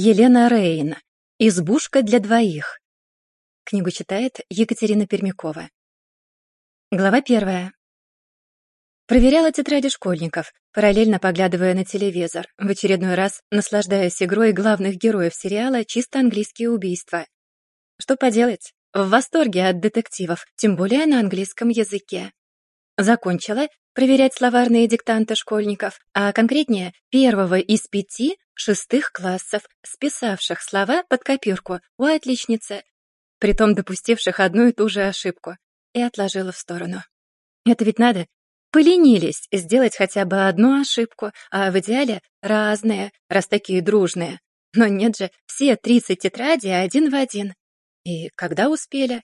Елена Рейн. Избушка для двоих. Книгу читает Екатерина Пермякова. Глава первая. Проверяла тетради школьников, параллельно поглядывая на телевизор, в очередной раз наслаждаясь игрой главных героев сериала «Чисто английские убийства». Что поделать, в восторге от детективов, тем более на английском языке. Закончила проверять словарные диктанты школьников, а конкретнее первого из пяти шестых классов, списавших слова под копирку у отличницы, притом допустивших одну и ту же ошибку, и отложила в сторону. Это ведь надо. Поленились сделать хотя бы одну ошибку, а в идеале разные, раз такие дружные. Но нет же, все тридцать тетрадей один в один. И когда успели?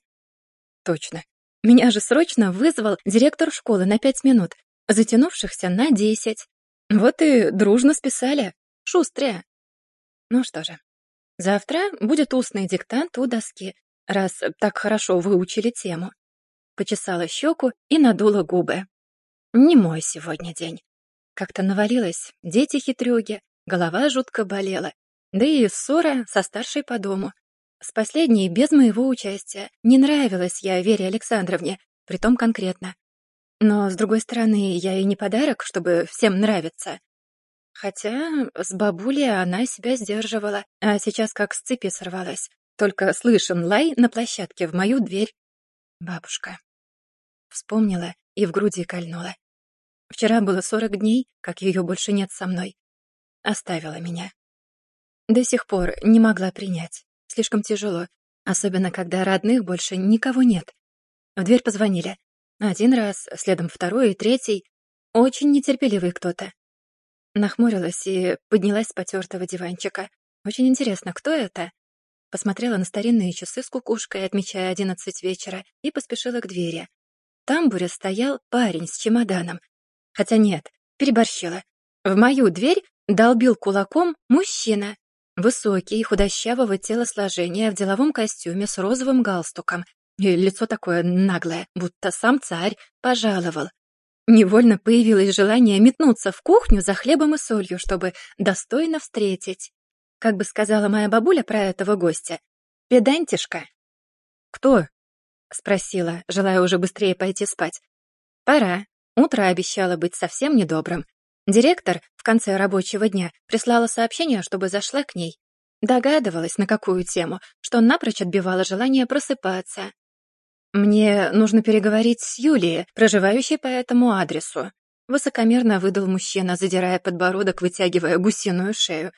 Точно. Меня же срочно вызвал директор школы на пять минут, затянувшихся на десять. Вот и дружно списали. Шустрые. Ну что же, завтра будет устный диктант у доски, раз так хорошо выучили тему. Почесала щеку и надула губы. Не мой сегодня день. Как-то навалилась, дети хитрюги, голова жутко болела, да и ссора со старшей по дому. С последней без моего участия. Не нравилась я Вере Александровне, притом конкретно. Но, с другой стороны, я и не подарок, чтобы всем нравиться. Хотя с бабулей она себя сдерживала, а сейчас как с цепи сорвалась. Только слышен лай на площадке в мою дверь. Бабушка. Вспомнила и в груди кольнула. Вчера было сорок дней, как ее больше нет со мной. Оставила меня. До сих пор не могла принять. Слишком тяжело, особенно когда родных больше никого нет. В дверь позвонили. Один раз, следом второй и третий. Очень нетерпеливый кто-то. Нахмурилась и поднялась с потертого диванчика. Очень интересно, кто это? Посмотрела на старинные часы с кукушкой, отмечая одиннадцать вечера, и поспешила к двери. В тамбуре стоял парень с чемоданом. Хотя нет, переборщила. В мою дверь долбил кулаком мужчина. Высокий, худощавого телосложения, в деловом костюме с розовым галстуком. И лицо такое наглое, будто сам царь пожаловал. Невольно появилось желание метнуться в кухню за хлебом и солью, чтобы достойно встретить. Как бы сказала моя бабуля про этого гостя. «Педантишка». «Кто?» — спросила, желая уже быстрее пойти спать. «Пора. Утро обещало быть совсем недобрым. Директор в конце рабочего дня прислала сообщение, чтобы зашла к ней. Догадывалась, на какую тему, что напрочь отбивала желание просыпаться. «Мне нужно переговорить с Юлией, проживающей по этому адресу», высокомерно выдал мужчина, задирая подбородок, вытягивая гусиную шею.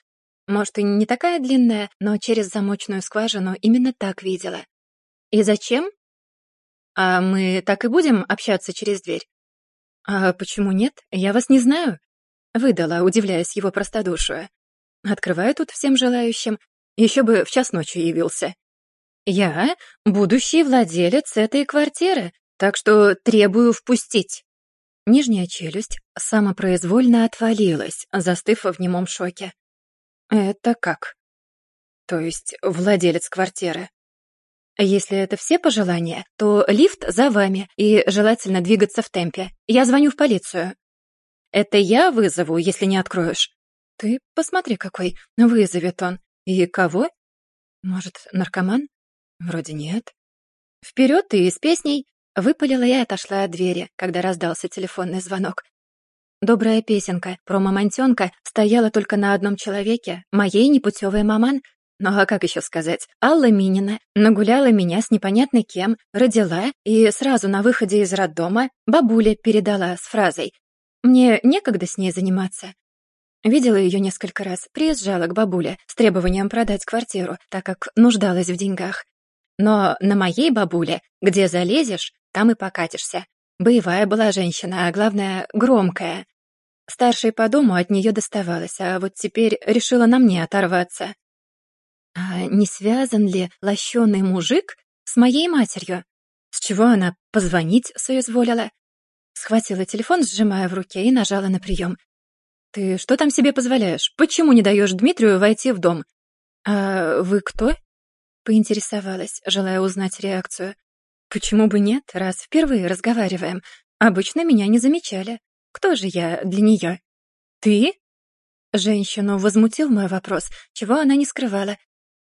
Может, и не такая длинная, но через замочную скважину именно так видела. «И зачем?» «А мы так и будем общаться через дверь?» «А почему нет? Я вас не знаю», — выдала, удивляясь его простодушию. «Открываю тут всем желающим. Еще бы в час ночи явился». «Я будущий владелец этой квартиры, так что требую впустить». Нижняя челюсть самопроизвольно отвалилась, застыв в немом шоке. «Это как?» «То есть владелец квартиры?» «Если это все пожелания, то лифт за вами, и желательно двигаться в темпе. Я звоню в полицию». «Это я вызову, если не откроешь?» «Ты посмотри, какой вызовет он. И кого?» «Может, наркоман?» Вроде нет. Вперед и с песней выпалила я и отошла от двери, когда раздался телефонный звонок. Добрая песенка про мамонтенка стояла только на одном человеке, моей непутевой маман. Ну а как еще сказать? Алла Минина нагуляла меня с непонятно кем, родила, и сразу на выходе из роддома бабуля передала с фразой «Мне некогда с ней заниматься». Видела ее несколько раз, приезжала к бабуле с требованием продать квартиру, так как нуждалась в деньгах. Но на моей бабуле, где залезешь, там и покатишься. Боевая была женщина, а главное, громкая. Старшей по дому от нее доставалось, а вот теперь решила на мне оторваться. А не связан ли лощеный мужик с моей матерью? С чего она позвонить соизволила? Схватила телефон, сжимая в руке, и нажала на прием. «Ты что там себе позволяешь? Почему не даешь Дмитрию войти в дом?» «А вы кто?» Поинтересовалась, желая узнать реакцию. Почему бы нет, раз впервые разговариваем? Обычно меня не замечали. Кто же я для нее? Ты? Женщину возмутил мой вопрос, чего она не скрывала.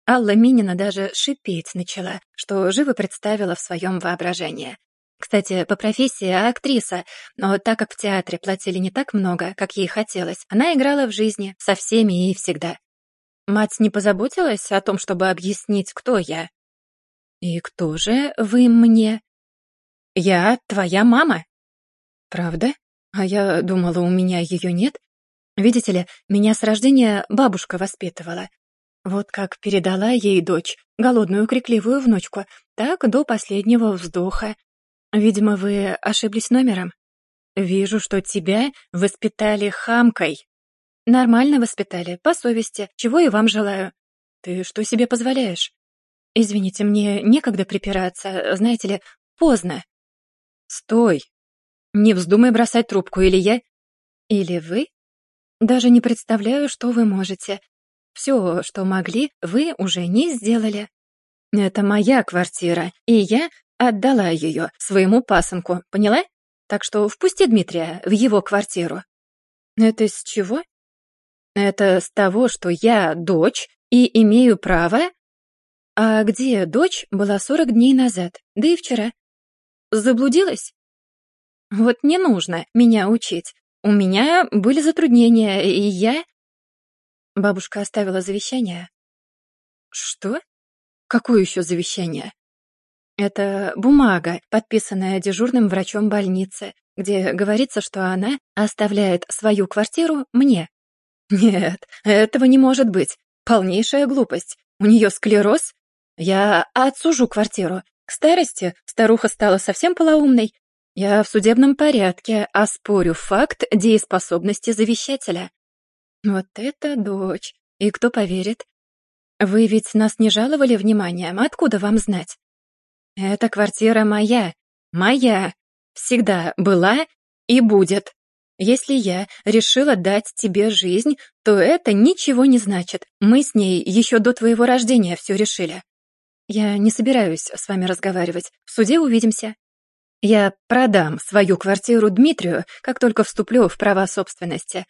Алла Минина даже шипеть начала, что живо представила в своем воображении. Кстати, по профессии актриса, но так как в театре платили не так много, как ей хотелось, она играла в жизни, со всеми и всегда. Мать не позаботилась о том, чтобы объяснить, кто я. «И кто же вы мне?» «Я твоя мама». «Правда? А я думала, у меня ее нет. Видите ли, меня с рождения бабушка воспитывала. Вот как передала ей дочь, голодную крикливую внучку, так до последнего вздоха. Видимо, вы ошиблись номером. Вижу, что тебя воспитали хамкой. Нормально воспитали, по совести, чего и вам желаю. Ты что себе позволяешь? Извините, мне некогда припираться, знаете ли, поздно. Стой. Не вздумай бросать трубку, или я... Или вы? Даже не представляю, что вы можете. Все, что могли, вы уже не сделали. Это моя квартира, и я отдала ее своему пасынку, поняла? Так что впусти Дмитрия в его квартиру. Это с чего? Это с того, что я дочь и имею право... А где дочь была сорок дней назад, да и вчера? Заблудилась? Вот не нужно меня учить. У меня были затруднения, и я... Бабушка оставила завещание. Что? Какое еще завещание? Это бумага, подписанная дежурным врачом больницы, где говорится, что она оставляет свою квартиру мне. Нет, этого не может быть. Полнейшая глупость. У нее склероз? Я отсужу квартиру. К старости старуха стала совсем полоумной. Я в судебном порядке оспорю факт дееспособности завещателя. Вот это дочь. И кто поверит? Вы ведь нас не жаловали вниманием, откуда вам знать? Эта квартира моя, моя, всегда была и будет. Если я решила дать тебе жизнь, то это ничего не значит. Мы с ней еще до твоего рождения все решили. Я не собираюсь с вами разговаривать. В суде увидимся. Я продам свою квартиру Дмитрию, как только вступлю в права собственности.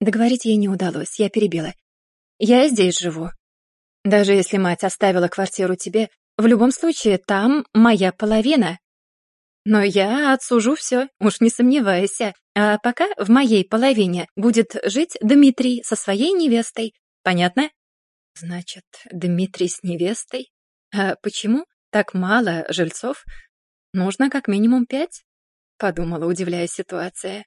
Договорить ей не удалось, я перебила. Я здесь живу. Даже если мать оставила квартиру тебе, в любом случае там моя половина. Но я отсужу все, уж не сомневайся. А пока в моей половине будет жить Дмитрий со своей невестой. Понятно? Значит, Дмитрий с невестой? А почему так мало жильцов? Нужно как минимум пять? Подумала, удивляясь ситуации.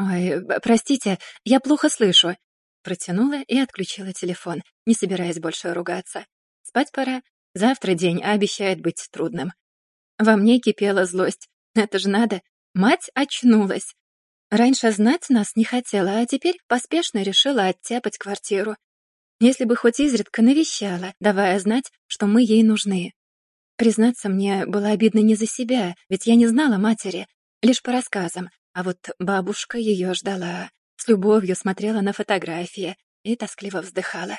«Ой, простите, я плохо слышу». Протянула и отключила телефон, не собираясь больше ругаться. Спать пора. Завтра день обещает быть трудным. Во мне кипела злость. Это же надо. Мать очнулась. Раньше знать нас не хотела, а теперь поспешно решила оттяпать квартиру. Если бы хоть изредка навещала, давая знать, что мы ей нужны. Признаться, мне было обидно не за себя, ведь я не знала матери, лишь по рассказам, а вот бабушка ее ждала, с любовью смотрела на фотографии и тоскливо вздыхала.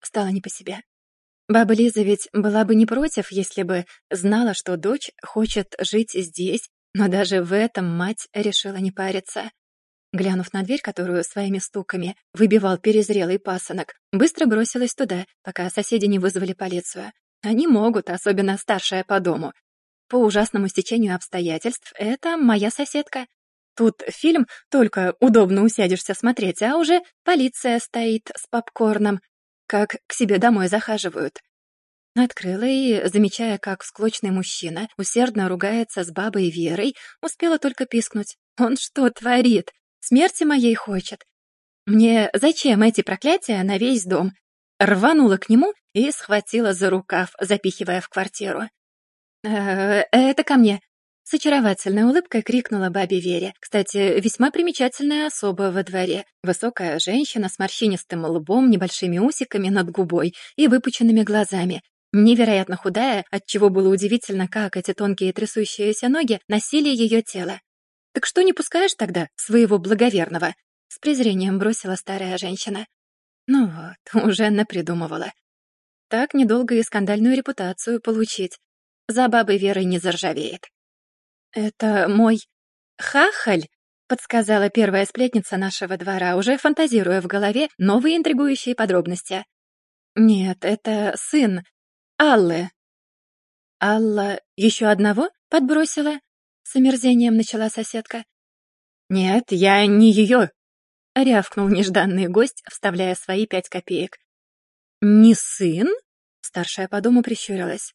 Стало не по себе. Баба Лиза ведь была бы не против, если бы знала, что дочь хочет жить здесь, но даже в этом мать решила не париться. Глянув на дверь, которую своими стуками выбивал перезрелый пасынок, быстро бросилась туда, пока соседи не вызвали полицию. Они могут, особенно старшая по дому, по ужасному стечению обстоятельств, это моя соседка. Тут фильм только удобно усядешься смотреть, а уже полиция стоит с попкорном, как к себе домой захаживают. Открыла и, замечая, как склочный мужчина усердно ругается с бабой Верой, успела только пискнуть. Он что творит? Смерти моей хочет. Мне зачем эти проклятия на весь дом? Рванула к нему и схватила за рукав, запихивая в квартиру. «Э, «Это ко мне!» С очаровательной улыбкой крикнула бабе Вере. Кстати, весьма примечательная особа во дворе. Высокая женщина с морщинистым лбом, небольшими усиками над губой и выпученными глазами. Невероятно худая, отчего было удивительно, как эти тонкие трясущиеся ноги носили ее тело. «Так что не пускаешь тогда своего благоверного?» С презрением бросила старая женщина. Ну вот, уже напридумывала. Так недолго и скандальную репутацию получить. За бабой Верой не заржавеет. «Это мой хахаль?» подсказала первая сплетница нашего двора, уже фантазируя в голове новые интригующие подробности. «Нет, это сын Аллы». «Алла еще одного подбросила?» — с омерзением начала соседка. «Нет, я не ее», — рявкнул нежданный гость, вставляя свои пять копеек. «Не сын?» — старшая по дому прищурилась.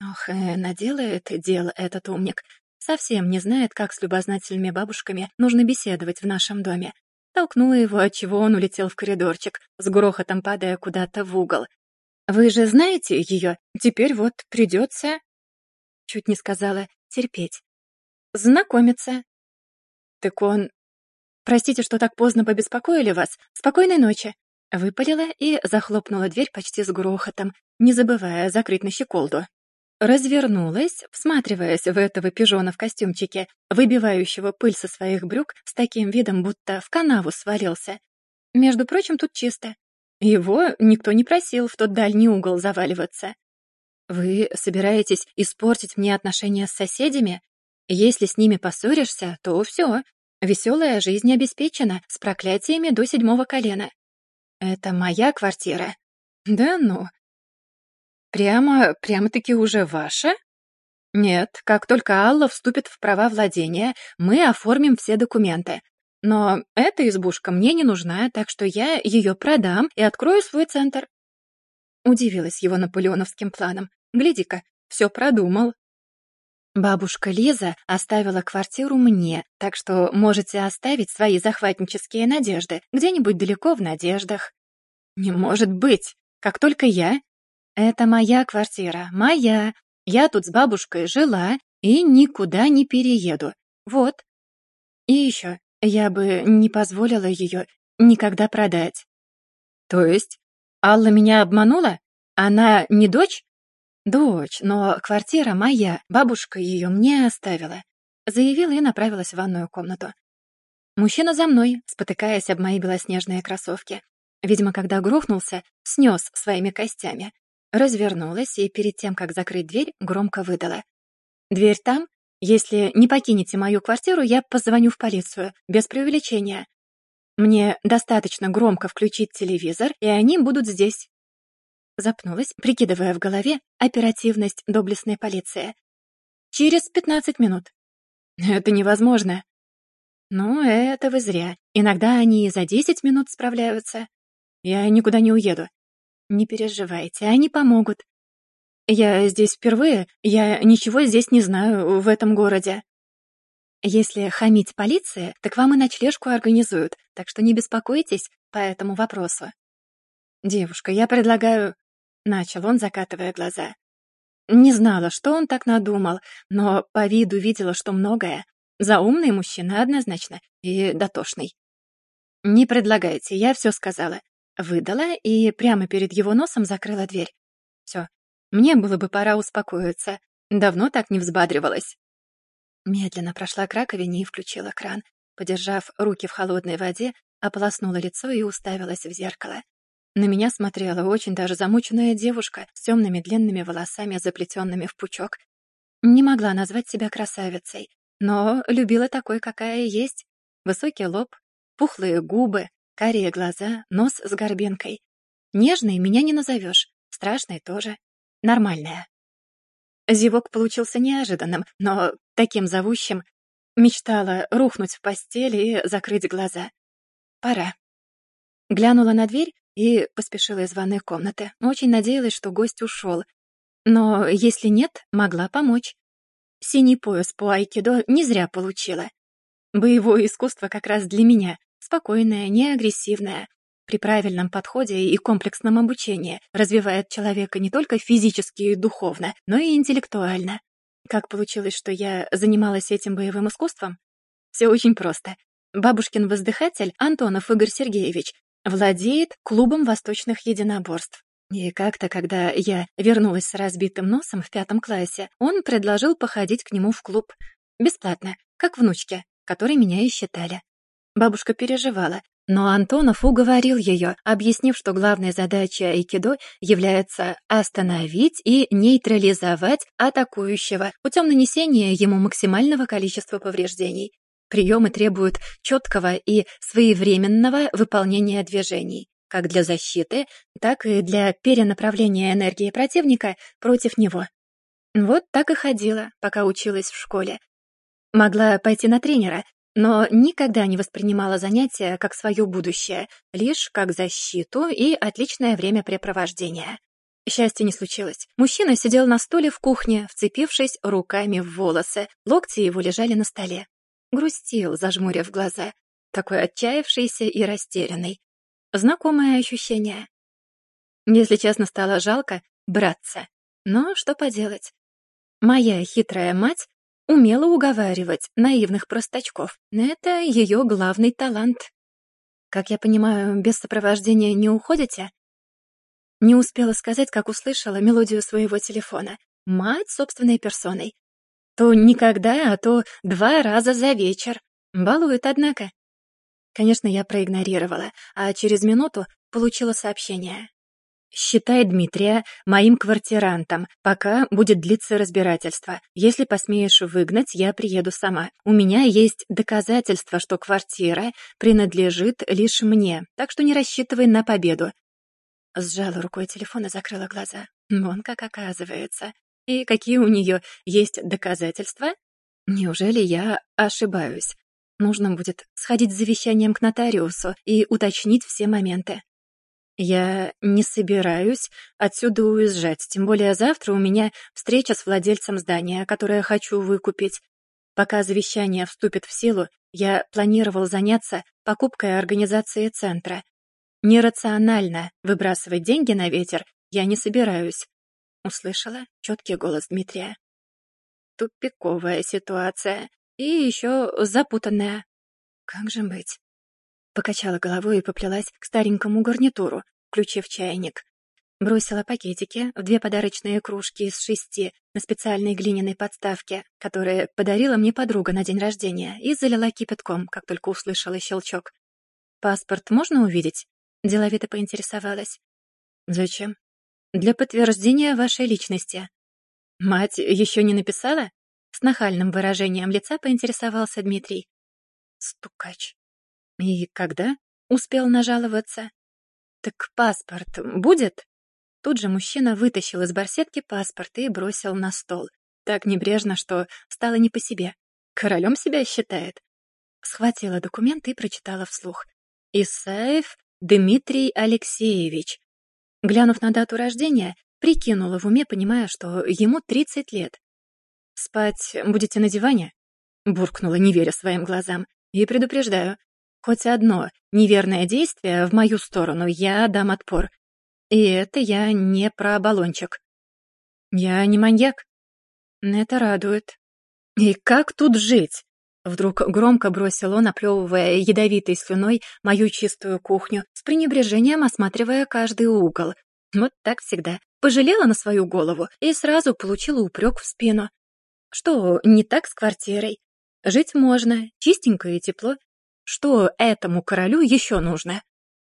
Ох, э, наделает дело этот умник. Совсем не знает, как с любознательными бабушками нужно беседовать в нашем доме. Толкнула его, отчего он улетел в коридорчик, с грохотом падая куда-то в угол. «Вы же знаете ее? Теперь вот придется...» Чуть не сказала «терпеть». «Знакомиться». «Так он...» «Простите, что так поздно побеспокоили вас. Спокойной ночи». Выпалила и захлопнула дверь почти с грохотом, не забывая закрыть на щеколду. Развернулась, всматриваясь в этого пижона в костюмчике, выбивающего пыль со своих брюк с таким видом, будто в канаву свалился. Между прочим, тут чисто. Его никто не просил в тот дальний угол заваливаться. Вы собираетесь испортить мне отношения с соседями? Если с ними поссоришься, то все. Веселая жизнь обеспечена с проклятиями до седьмого колена. Это моя квартира. Да ну, Прямо, прямо-таки уже ваша? Нет, как только Алла вступит в права владения, мы оформим все документы. Но эта избушка мне не нужна, так что я ее продам и открою свой центр. Удивилась его наполеоновским планом. Гляди-ка, все продумал. Бабушка Лиза оставила квартиру мне, так что можете оставить свои захватнические надежды где-нибудь далеко в надеждах. Не может быть! Как только я это моя квартира, моя. Я тут с бабушкой жила и никуда не перееду. Вот. И еще, я бы не позволила ее никогда продать. То есть, Алла меня обманула? Она не дочь? Дочь, но квартира моя, бабушка ее мне оставила. Заявила и направилась в ванную комнату. Мужчина за мной, спотыкаясь об мои белоснежные кроссовки. Видимо, когда грохнулся, снес своими костями. Развернулась и перед тем, как закрыть дверь, громко выдала. «Дверь там? Если не покинете мою квартиру, я позвоню в полицию, без преувеличения. Мне достаточно громко включить телевизор, и они будут здесь». Запнулась, прикидывая в голове оперативность доблестной полиции. «Через пятнадцать минут». «Это невозможно». «Ну, это вы зря. Иногда они и за десять минут справляются. Я никуда не уеду. «Не переживайте, они помогут. Я здесь впервые, я ничего здесь не знаю в этом городе». «Если хамить полиция, так вам и ночлежку организуют, так что не беспокойтесь по этому вопросу». «Девушка, я предлагаю...» — начал он, закатывая глаза. Не знала, что он так надумал, но по виду видела, что многое. Заумный мужчина однозначно и дотошный. «Не предлагайте, я все сказала. Выдала и прямо перед его носом закрыла дверь. Все, мне было бы пора успокоиться. Давно так не взбадривалась. Медленно прошла к раковине и включила кран. Подержав руки в холодной воде, ополоснула лицо и уставилась в зеркало. На меня смотрела очень даже замученная девушка с темными длинными волосами, заплетенными в пучок. Не могла назвать себя красавицей, но любила такой, какая есть. Высокий лоб, пухлые губы, Карие глаза, нос с горбинкой. Нежной меня не назовешь, страшной тоже. Нормальная. Зевок получился неожиданным, но таким зовущим. Мечтала рухнуть в постели и закрыть глаза. Пора. Глянула на дверь и поспешила из ванной комнаты. Очень надеялась, что гость ушел. Но если нет, могла помочь. Синий пояс по айкидо не зря получила. Боевое искусство как раз для меня спокойная, не агрессивная. При правильном подходе и комплексном обучении развивает человека не только физически и духовно, но и интеллектуально. Как получилось, что я занималась этим боевым искусством? Все очень просто. Бабушкин воздыхатель Антонов Игорь Сергеевич владеет клубом восточных единоборств. И как-то, когда я вернулась с разбитым носом в пятом классе, он предложил походить к нему в клуб. Бесплатно, как внучке, которой меня и считали. Бабушка переживала, но Антонов уговорил ее, объяснив, что главной задачей айкидо является остановить и нейтрализовать атакующего путем нанесения ему максимального количества повреждений. Приемы требуют четкого и своевременного выполнения движений, как для защиты, так и для перенаправления энергии противника против него. Вот так и ходила, пока училась в школе. Могла пойти на тренера, но никогда не воспринимала занятия как свое будущее, лишь как защиту и отличное времяпрепровождение. Счастья не случилось. Мужчина сидел на стуле в кухне, вцепившись руками в волосы. Локти его лежали на столе. Грустил, зажмурив глаза. Такой отчаявшийся и растерянный. Знакомое ощущение. Если честно, стало жалко браться. Но что поделать? Моя хитрая мать умела уговаривать наивных простачков. Это ее главный талант. Как я понимаю, без сопровождения не уходите? Не успела сказать, как услышала мелодию своего телефона. Мать собственной персоной. То никогда, а то два раза за вечер. Балует, однако. Конечно, я проигнорировала, а через минуту получила сообщение. «Считай Дмитрия моим квартирантом, пока будет длиться разбирательство. Если посмеешь выгнать, я приеду сама. У меня есть доказательства, что квартира принадлежит лишь мне, так что не рассчитывай на победу. Сжала рукой телефон и закрыла глаза. Вон как оказывается. И какие у нее есть доказательства? Неужели я ошибаюсь? Нужно будет сходить с завещанием к нотариусу и уточнить все моменты. Я не собираюсь отсюда уезжать, тем более завтра у меня встреча с владельцем здания, которое хочу выкупить. Пока завещание вступит в силу, я планировал заняться покупкой организации центра, Нерационально выбрасывать деньги на ветер я не собираюсь. Услышала четкий голос Дмитрия. Тупиковая ситуация. И еще запутанная. Как же быть? Покачала головой и поплелась к старенькому гарнитуру, включив чайник. Бросила пакетики в две подарочные кружки из шести на специальной глиняной подставке, которые подарила мне подруга на день рождения, и залила кипятком, как только услышала щелчок. «Паспорт можно увидеть?» Деловито поинтересовалась. «Зачем?» «Для подтверждения вашей личности». «Мать еще не написала?» С нахальным выражением лица поинтересовался Дмитрий. Стукач. «И когда?» Успел нажаловаться. «Так паспорт будет?» Тут же мужчина вытащил из барсетки паспорт и бросил на стол. Так небрежно, что стало не по себе. Королем себя считает. Схватила документ и прочитала вслух. «Исаев Дмитрий Алексеевич. Глянув на дату рождения, прикинула в уме, понимая, что ему 30 лет. «Спать будете на диване?» Буркнула, не веря своим глазам. «И предупреждаю, хоть одно неверное действие в мою сторону, я дам отпор. И это я не про баллончик. Я не маньяк. Это радует. И как тут жить? Вдруг громко бросил он, оплевывая ядовитой слюной мою чистую кухню, с пренебрежением осматривая каждый угол. Вот так всегда. Пожалела на свою голову и сразу получила упрек в спину. Что не так с квартирой? Жить можно, чистенько и тепло. Что этому королю еще нужно?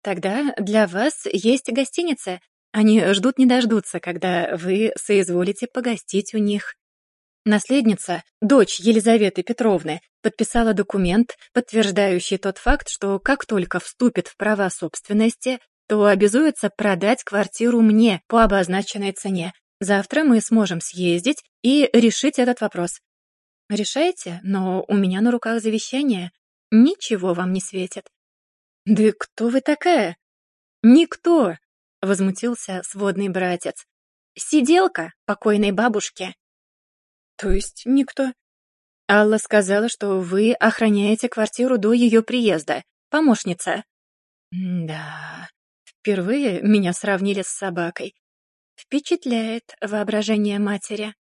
Тогда для вас есть гостиница. Они ждут не дождутся, когда вы соизволите погостить у них. Наследница, дочь Елизаветы Петровны, подписала документ, подтверждающий тот факт, что как только вступит в права собственности, то обязуется продать квартиру мне по обозначенной цене. Завтра мы сможем съездить и решить этот вопрос. Решайте, но у меня на руках завещание. Ничего вам не светит. Да кто вы такая? Никто, возмутился сводный братец. Сиделка покойной бабушки. То есть никто? Алла сказала, что вы охраняете квартиру до ее приезда. Помощница. Да, впервые меня сравнили с собакой. Впечатляет воображение матери.